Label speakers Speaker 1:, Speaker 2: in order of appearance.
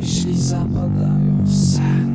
Speaker 1: Myśli zapadają w sen